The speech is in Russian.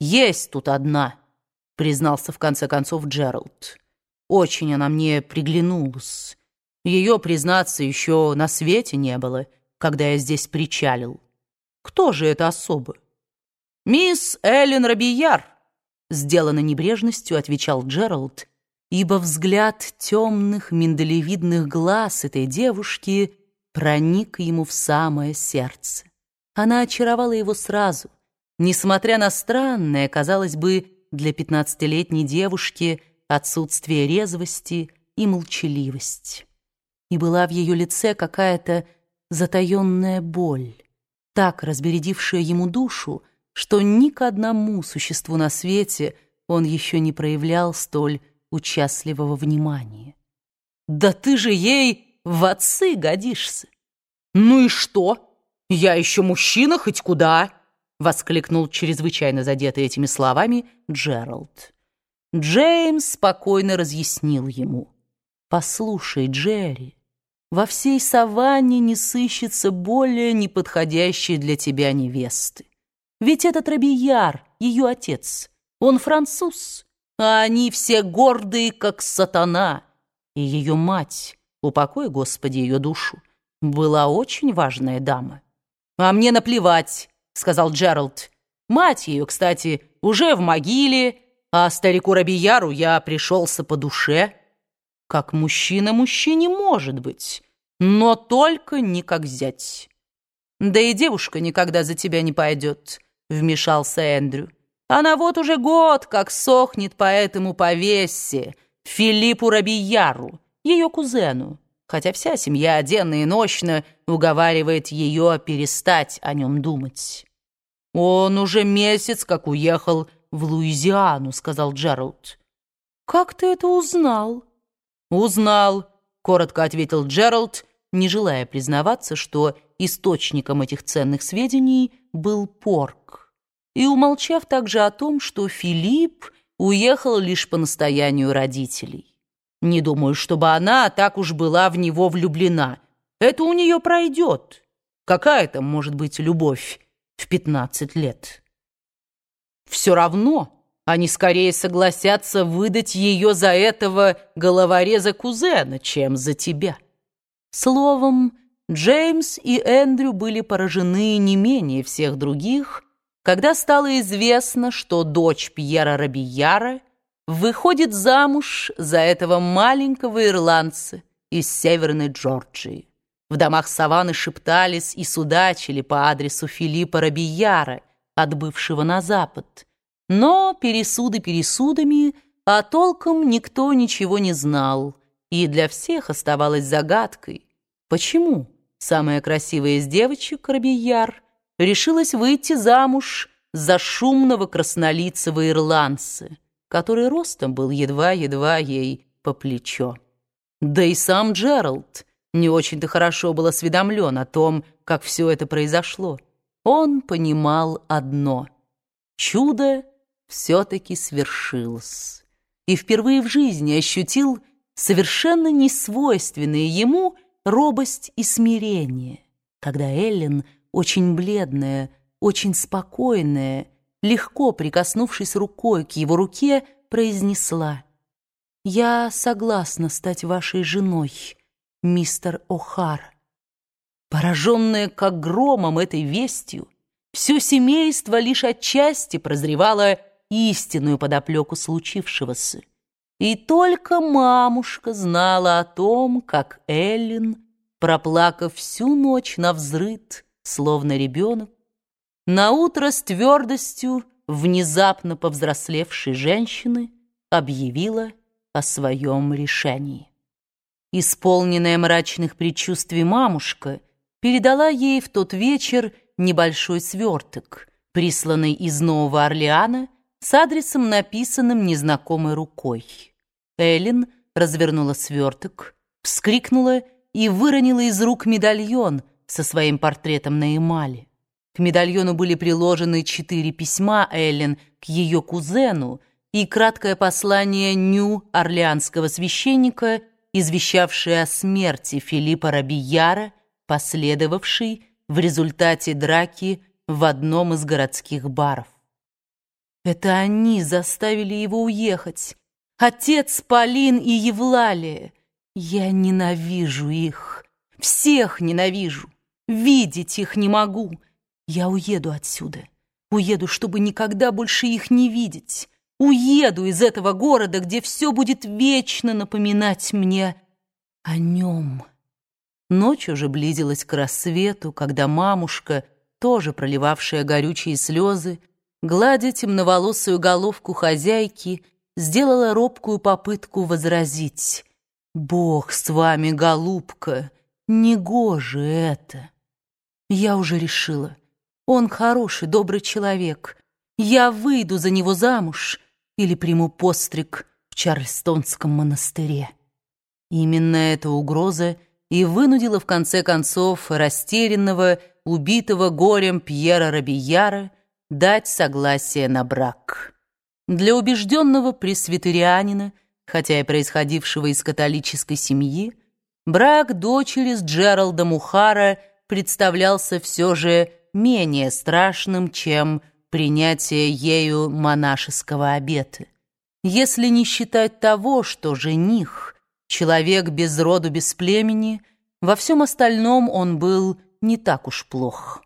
«Есть тут одна», — признался в конце концов Джеральд. «Очень она мне приглянулась. Ее, признаться, еще на свете не было, когда я здесь причалил. Кто же это особо?» «Мисс Эллен Робияр», — сделанно небрежностью отвечал Джеральд, ибо взгляд темных миндалевидных глаз этой девушки проник ему в самое сердце. Она очаровала его сразу, несмотря на странное, казалось бы, для пятнадцатилетней девушки отсутствие резвости и молчаливость. И была в ее лице какая-то затаенная боль, так разбередившая ему душу, что ни к одному существу на свете он еще не проявлял столь участливого внимания. «Да ты же ей в отцы годишься!» «Ну и что?» «Я еще мужчина хоть куда!» — воскликнул чрезвычайно задетый этими словами Джеральд. Джеймс спокойно разъяснил ему. «Послушай, Джерри, во всей саванне не сыщется более неподходящей для тебя невесты. Ведь этот Робияр, ее отец, он француз, а они все гордые, как сатана. И ее мать, упокой, Господи, ее душу, была очень важная дама». «А мне наплевать», — сказал Джеральд. «Мать ее, кстати, уже в могиле, а старику Рабияру я пришелся по душе. Как мужчина мужчине может быть, но только не как зять». «Да и девушка никогда за тебя не пойдет», — вмешался Эндрю. «Она вот уже год как сохнет по этому повесе Филиппу Рабияру, ее кузену хотя вся семья денно и ночно уговаривает ее перестать о нем думать. «Он уже месяц как уехал в Луизиану», — сказал Джеральд. «Как ты это узнал?» «Узнал», — коротко ответил Джеральд, не желая признаваться, что источником этих ценных сведений был Порк, и умолчав также о том, что Филипп уехал лишь по настоянию родителей. Не думаю, чтобы она так уж была в него влюблена. Это у нее пройдет. Какая там может быть любовь в пятнадцать лет? Все равно они скорее согласятся выдать ее за этого головореза кузена, чем за тебя. Словом, Джеймс и Эндрю были поражены не менее всех других, когда стало известно, что дочь Пьера Робияра — выходит замуж за этого маленького ирландца из Северной Джорджии. В домах саванны шептались и судачили по адресу Филиппа Робияра, отбывшего на запад. Но пересуды пересудами, а толком никто ничего не знал, и для всех оставалось загадкой, почему самая красивая из девочек, Робияр, решилась выйти замуж за шумного краснолицего ирландца, который ростом был едва-едва ей по плечо. Да и сам Джеральд не очень-то хорошо был осведомлен о том, как все это произошло. Он понимал одно — чудо все-таки свершилось. И впервые в жизни ощутил совершенно несвойственные ему робость и смирение, когда Эллен, очень бледная, очень спокойная, легко прикоснувшись рукой к его руке, произнесла «Я согласна стать вашей женой, мистер О'Хар». Пораженная как громом этой вестью, все семейство лишь отчасти прозревало истинную подоплеку случившегося. И только мамушка знала о том, как Эллен, проплакав всю ночь на взрыд, словно ребенок, наутро с твердостью внезапно повзрослевшей женщины объявила о своем решении. Исполненная мрачных предчувствий мамушка передала ей в тот вечер небольшой сверток, присланный из Нового Орлеана с адресом, написанным незнакомой рукой. Эллен развернула сверток, вскрикнула и выронила из рук медальон со своим портретом на эмали. К медальону были приложены четыре письма Эллен к ее кузену и краткое послание Нью-Орлеанского священника, извещавшее о смерти Филиппа Рабияра, последовавшей в результате драки в одном из городских баров. Это они заставили его уехать. Отец Полин и Евлалия. Я ненавижу их. Всех ненавижу. Видеть их не могу. Я уеду отсюда. Уеду, чтобы никогда больше их не видеть. Уеду из этого города, где все будет вечно напоминать мне о нем. Ночь уже близилась к рассвету, когда мамушка, тоже проливавшая горючие слезы, гладя темноволосую головку хозяйки, сделала робкую попытку возразить. «Бог с вами, голубка, негоже это!» Я уже решила. Он хороший, добрый человек. Я выйду за него замуж или приму постриг в Чарльстонском монастыре. Именно эта угроза и вынудила в конце концов растерянного, убитого горем Пьера Робияра дать согласие на брак. Для убежденного пресвитерианина, хотя и происходившего из католической семьи, брак дочери с Джералдом Ухара представлялся все же менее страшным, чем принятие ею монашеского обета. Если не считать того, что жених, человек без роду, без племени, во всем остальном он был не так уж плох.